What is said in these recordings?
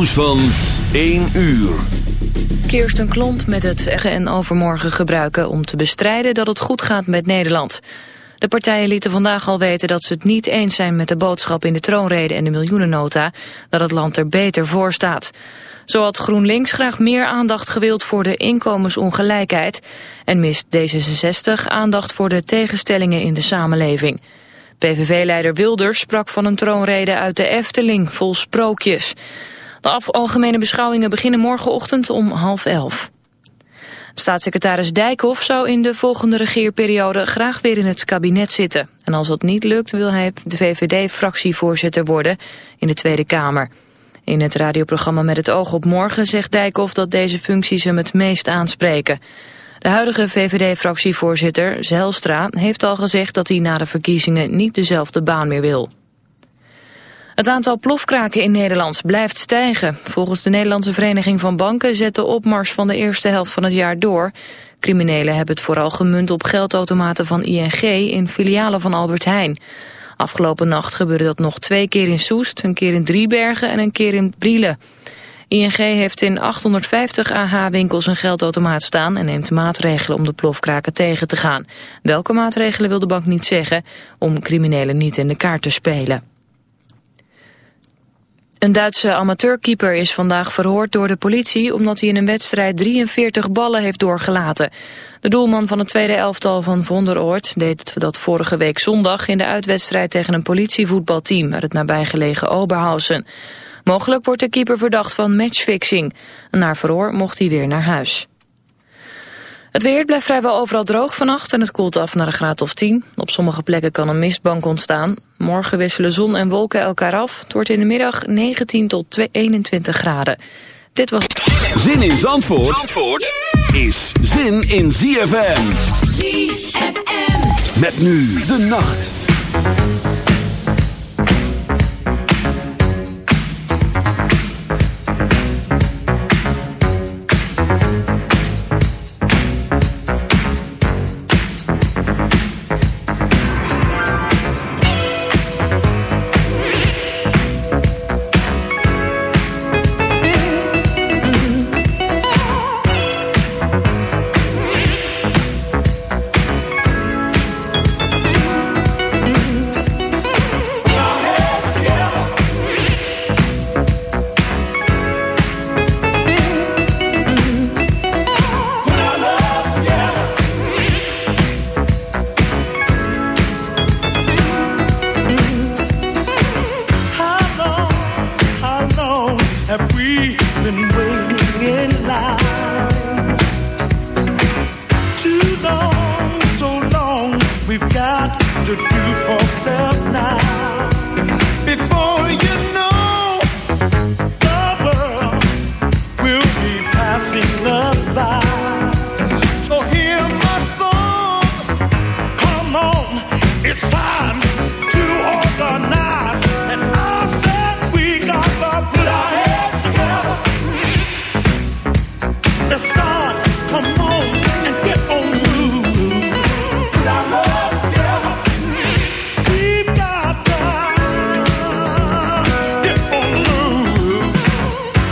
Nieuws van 1 uur. Kirsten Klomp met het en overmorgen gebruiken om te bestrijden dat het goed gaat met Nederland. De partijen lieten vandaag al weten dat ze het niet eens zijn met de boodschap in de troonrede en de miljoenennota, dat het land er beter voor staat. Zo had GroenLinks graag meer aandacht gewild voor de inkomensongelijkheid en mist D66 aandacht voor de tegenstellingen in de samenleving. PVV-leider Wilders sprak van een troonrede uit de Efteling vol sprookjes. De algemene beschouwingen beginnen morgenochtend om half elf. Staatssecretaris Dijkhoff zou in de volgende regeerperiode graag weer in het kabinet zitten. En als dat niet lukt wil hij de VVD-fractievoorzitter worden in de Tweede Kamer. In het radioprogramma Met het oog op morgen zegt Dijkhoff dat deze functies hem het meest aanspreken. De huidige VVD-fractievoorzitter, Zelstra, heeft al gezegd dat hij na de verkiezingen niet dezelfde baan meer wil. Het aantal plofkraken in Nederland blijft stijgen. Volgens de Nederlandse Vereniging van Banken zet de opmars van de eerste helft van het jaar door. Criminelen hebben het vooral gemunt op geldautomaten van ING in filialen van Albert Heijn. Afgelopen nacht gebeurde dat nog twee keer in Soest, een keer in Driebergen en een keer in Brielen. ING heeft in 850 AH-winkels een geldautomaat staan en neemt maatregelen om de plofkraken tegen te gaan. Welke maatregelen wil de bank niet zeggen om criminelen niet in de kaart te spelen. Een Duitse amateurkeeper is vandaag verhoord door de politie... omdat hij in een wedstrijd 43 ballen heeft doorgelaten. De doelman van het tweede elftal van Vonderoord deed dat vorige week zondag... in de uitwedstrijd tegen een politievoetbalteam... uit het nabijgelegen Oberhausen. Mogelijk wordt de keeper verdacht van matchfixing. Na verhoor mocht hij weer naar huis. Het weer blijft vrijwel overal droog vannacht en het koelt af naar een graad of 10. Op sommige plekken kan een mistbank ontstaan. Morgen wisselen zon en wolken elkaar af. Het wordt in de middag 19 tot 21 graden. Dit was... Zin in Zandvoort, Zandvoort is zin in ZFM. ZFM. Met nu de nacht.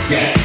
Yeah.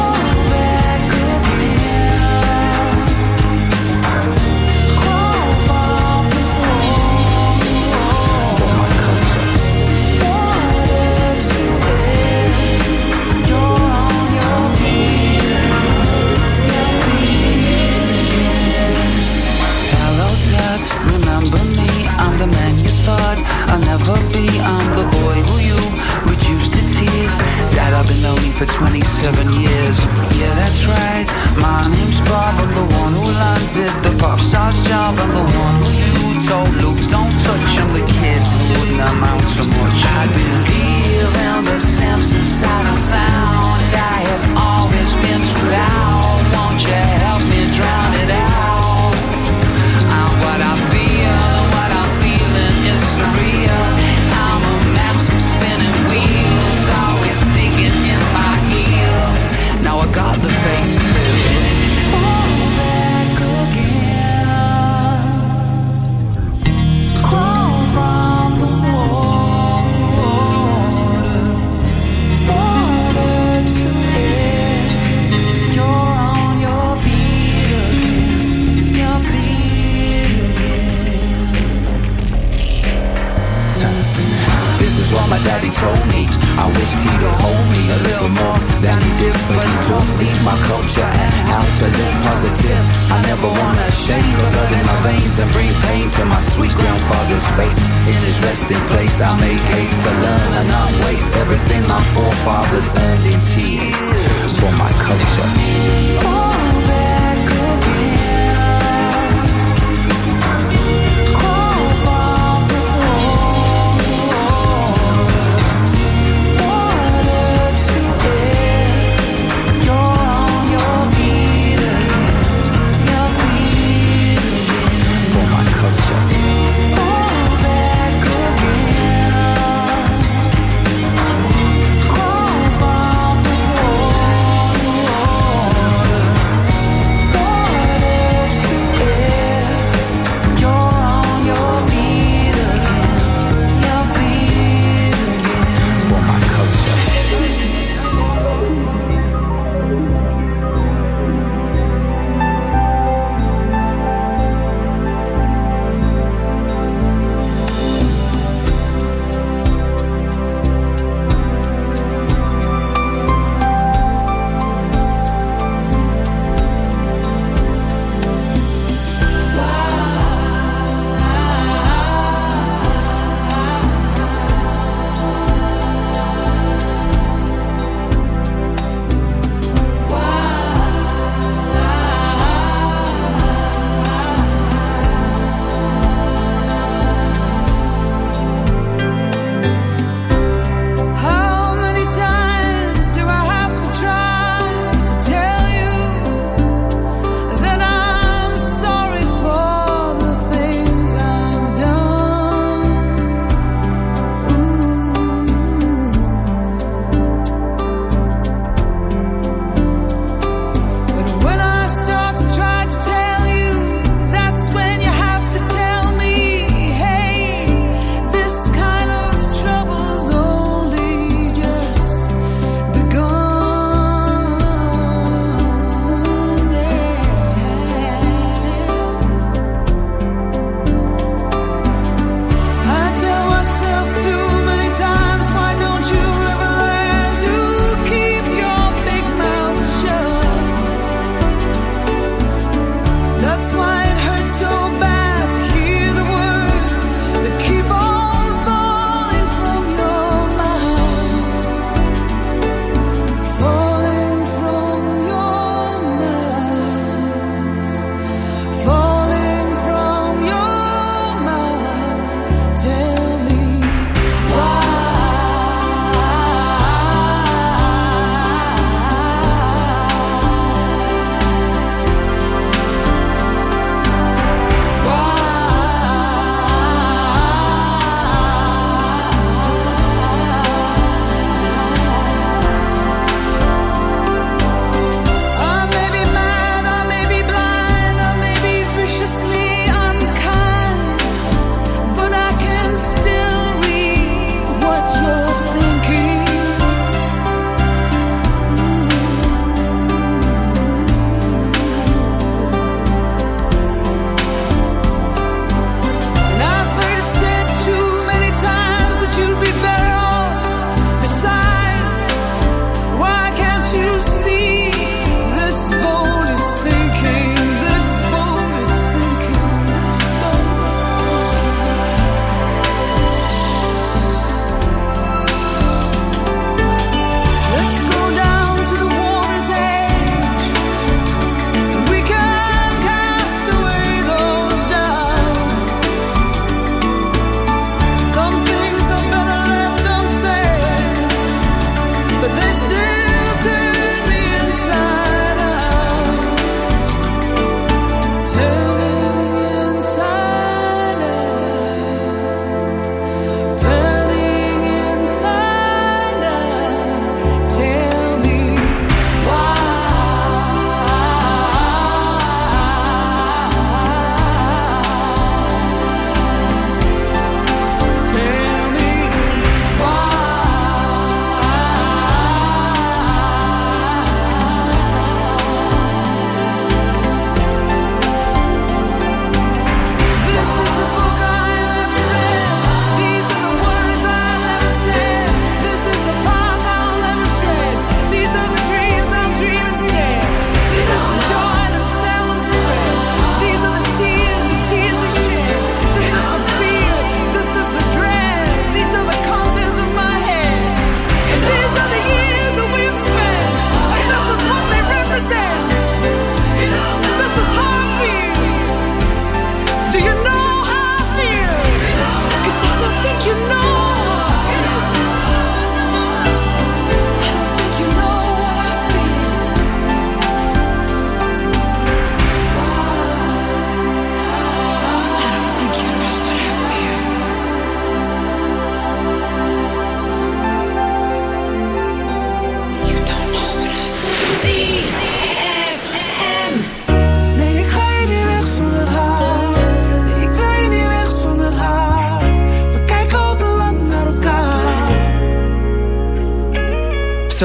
Dad, I've been lonely for 27 years. Yeah, that's right. My name's Bob. I'm the one who landed the pop star's job. I'm the one who you told Luke, don't touch. I'm the kid who wouldn't amount to much. I believe in the sense inside of sound. I have always been too loud. Won't you resting place, I make haste to learn and not waste everything my forefathers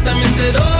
yo también te doy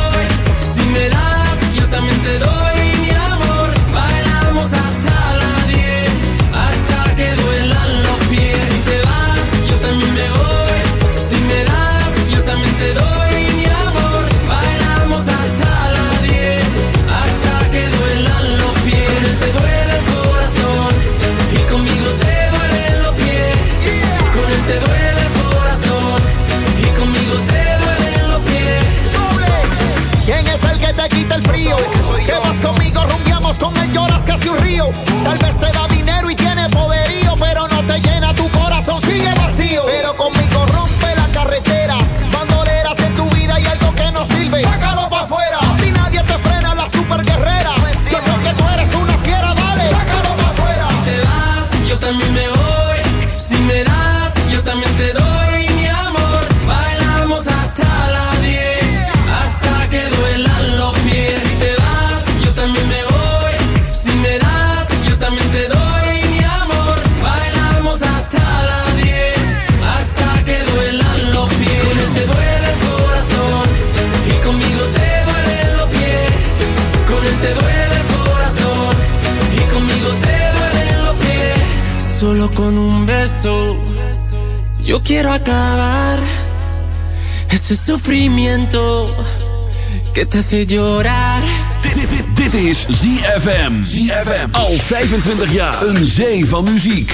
Yo quiero acabar ese sufrimiento que te hace llorar. Dit is ZFM. ZFM. Al 25 jaar. Een zee van muziek.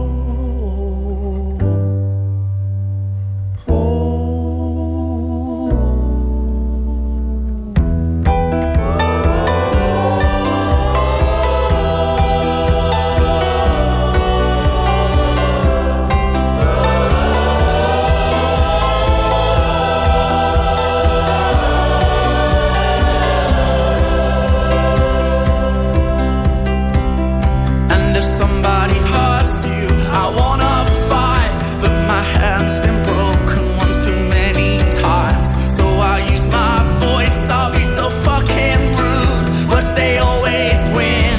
We always win.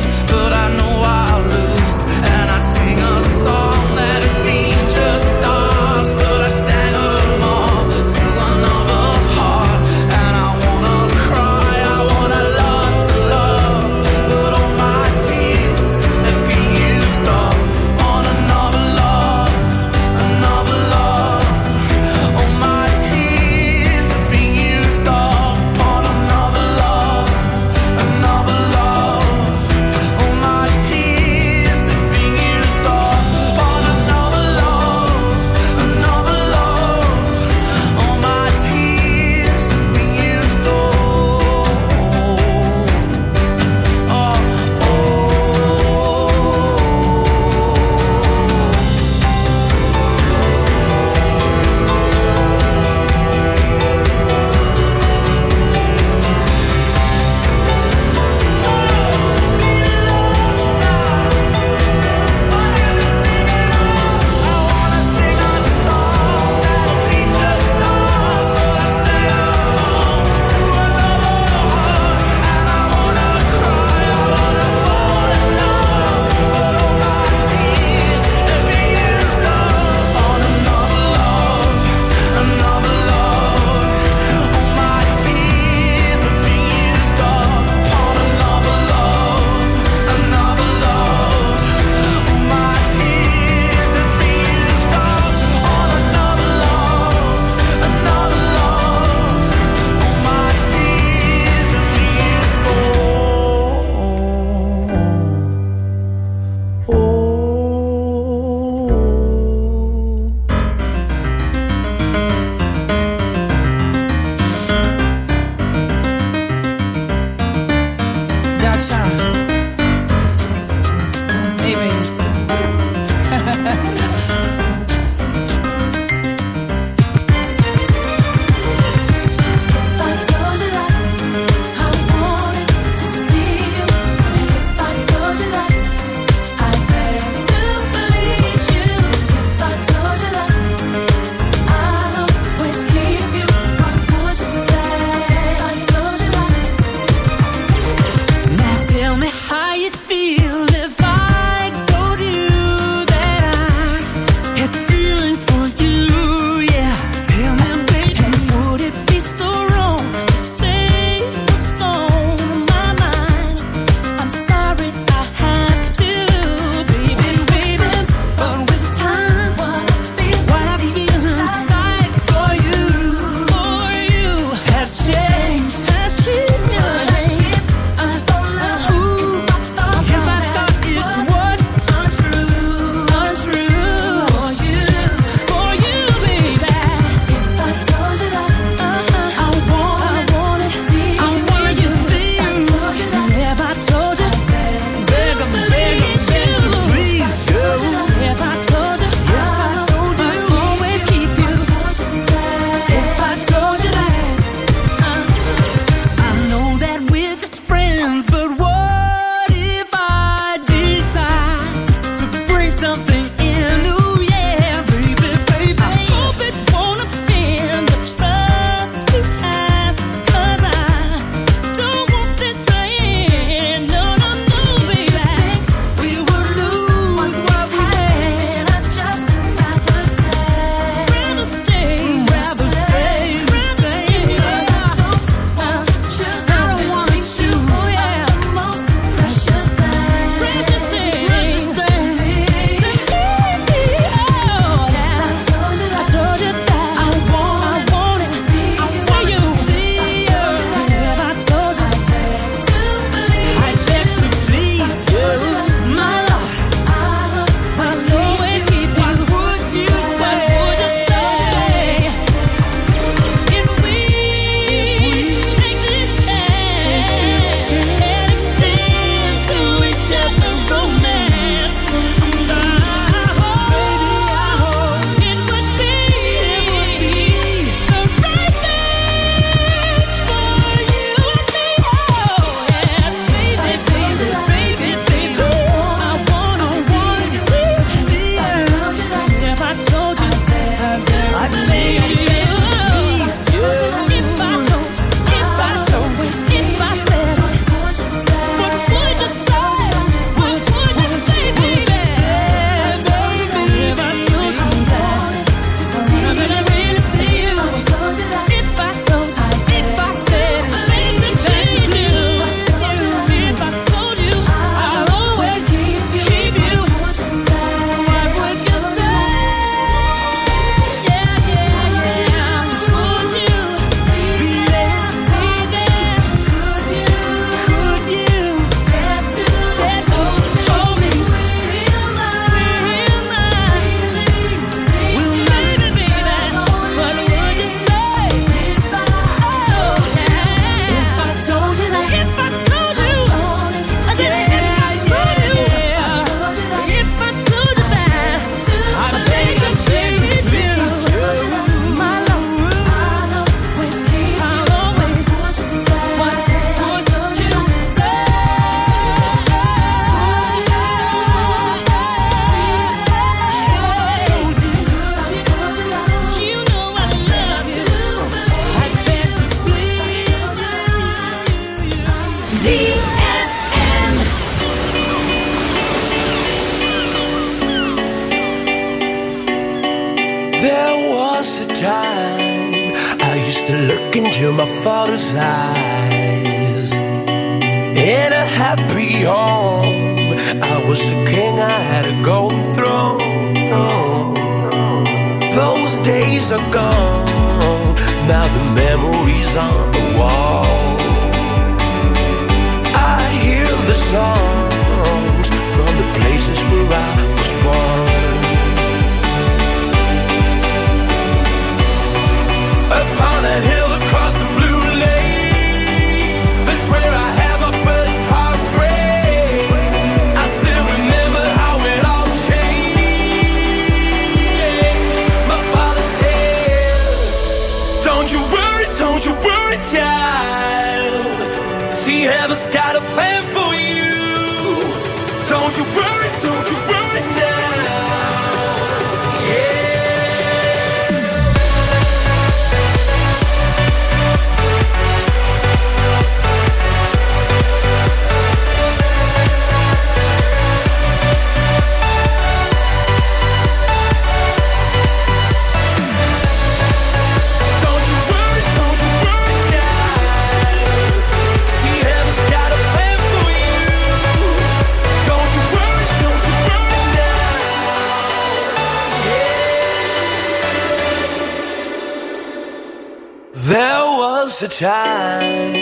A time